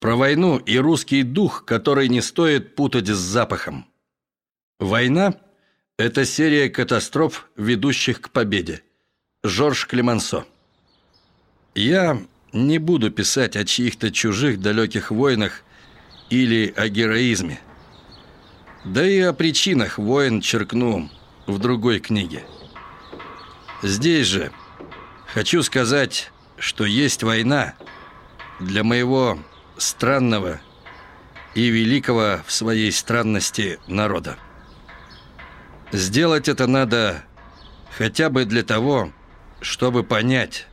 Про войну и русский дух, который не стоит путать с запахом. Война – это серия катастроф, ведущих к победе. Жорж Клемансо. Я не буду писать о чьих-то чужих далеких войнах или о героизме. Да и о причинах войн черкну в другой книге. Здесь же хочу сказать, что есть война для моего странного и великого в своей странности народа. Сделать это надо хотя бы для того, чтобы понять,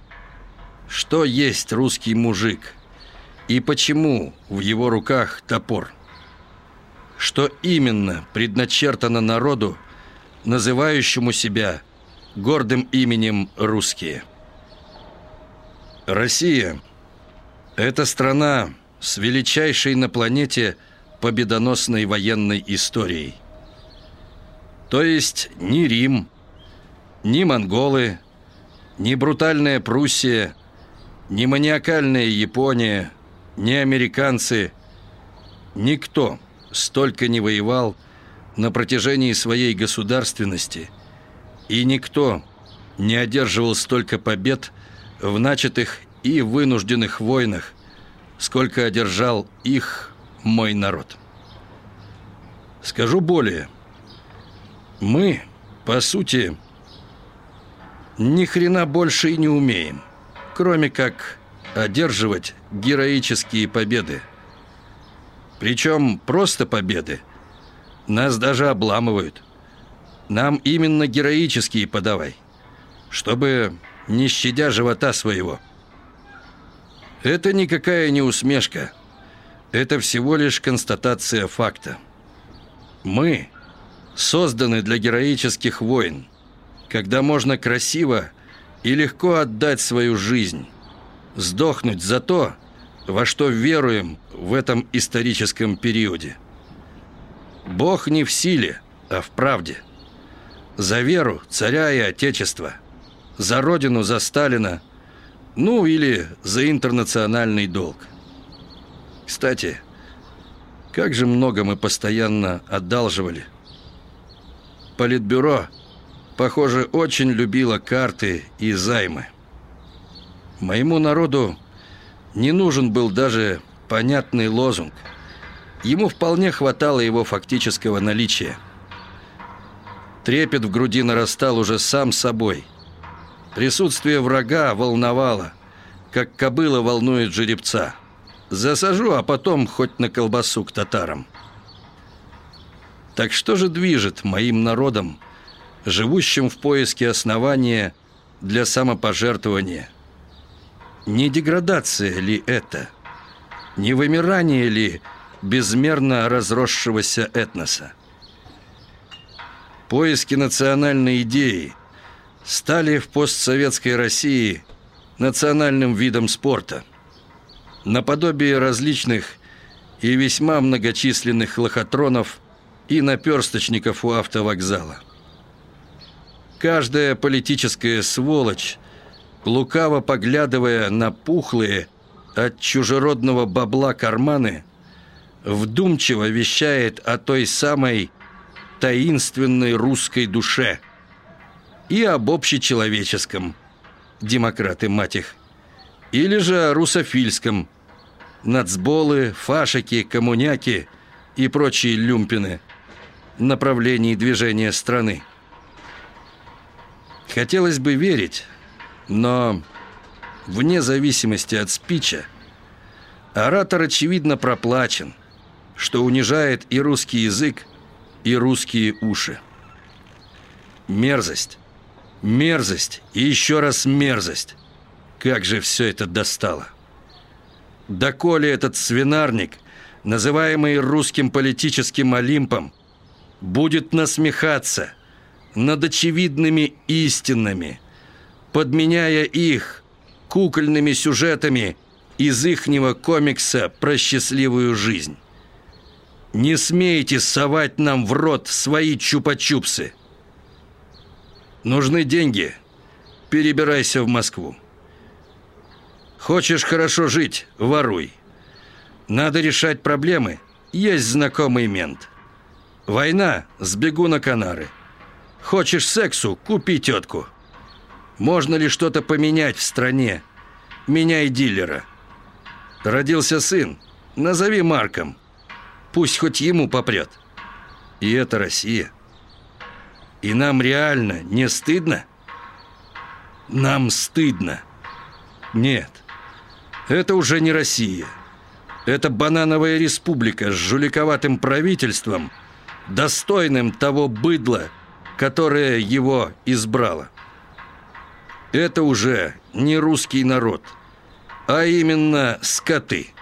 что есть русский мужик и почему в его руках топор. Что именно предначертано народу, называющему себя гордым именем «русские». Россия – это страна с величайшей на планете победоносной военной историей. То есть ни Рим, ни монголы, ни брутальная Пруссия, ни маниакальная Япония, ни американцы, никто столько не воевал на протяжении своей государственности, и никто не одерживал столько побед в начатых и вынужденных войнах, сколько одержал их мой народ. Скажу более. Мы, по сути, ни хрена больше и не умеем, кроме как одерживать героические победы. Причем просто победы. Нас даже обламывают. Нам именно героические подавай, чтобы не щадя живота своего – это никакая не усмешка. Это всего лишь констатация факта. Мы созданы для героических войн, когда можно красиво и легко отдать свою жизнь, сдохнуть за то, во что веруем в этом историческом периоде. Бог не в силе, а в правде. За веру царя и отечества, за родину, за Сталина – ну, или за интернациональный долг. Кстати, как же много мы постоянно одалживали. Политбюро, похоже, очень любило карты и займы. Моему народу не нужен был даже понятный лозунг. Ему вполне хватало его фактического наличия. Трепет в груди нарастал уже сам собой – Присутствие врага волновало, как кобыла волнует жеребца. Засажу, а потом хоть на колбасу к татарам. Так что же движет моим народом, живущим в поиске основания для самопожертвования? Не деградация ли это? Не вымирание ли безмерно разросшегося этноса? Поиски национальной идеи – стали в постсоветской России национальным видом спорта. Наподобие различных и весьма многочисленных лохотронов и наперсточников у автовокзала. Каждая политическая сволочь, лукаво поглядывая на пухлые от чужеродного бабла карманы, вдумчиво вещает о той самой таинственной русской душе – и об общечеловеческом, демократы мать их, или же о русофильском, нацболы, фашики, коммуняки и прочие люмпины, направлении движения страны. Хотелось бы верить, но вне зависимости от спича, оратор очевидно проплачен, что унижает и русский язык, и русские уши. Мерзость Мерзость и еще раз мерзость. Как же все это достало. Доколе этот свинарник, называемый русским политическим Олимпом, будет насмехаться над очевидными истинами, подменяя их кукольными сюжетами из ихнего комикса про счастливую жизнь. Не смейте совать нам в рот свои чупа-чупсы. Нужны деньги. Перебирайся в Москву. Хочешь хорошо жить – воруй. Надо решать проблемы. Есть знакомый мент. Война, сбегу на Канары. Хочешь сексу, купи тетку. Можно ли что-то поменять в стране? Меняй дилера. Родился сын, назови Марком. Пусть хоть ему попрет. И это Россия. И нам реально не стыдно? Нам стыдно. Нет, это уже не Россия. Это банановая республика с жуликоватым правительством, достойным того быдла, которое его избрало. Это уже не русский народ, а именно скоты.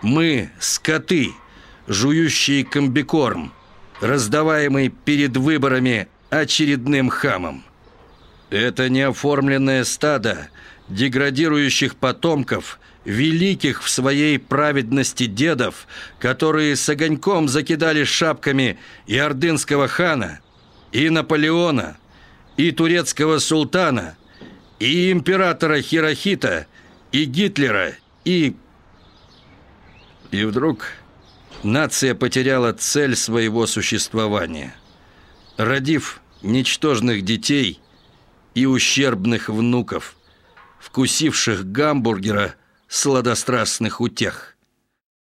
Мы скоты, жующие комбикорм, раздаваемый перед выборами очередным хамом. Это неоформленное стадо деградирующих потомков великих в своей праведности дедов, которые с огоньком закидали шапками и ордынского хана, и Наполеона, и турецкого султана, и императора Хирохита, и Гитлера, и... И вдруг нация потеряла цель своего существования. Родив ничтожных детей и ущербных внуков, вкусивших гамбургера сладострастных утех.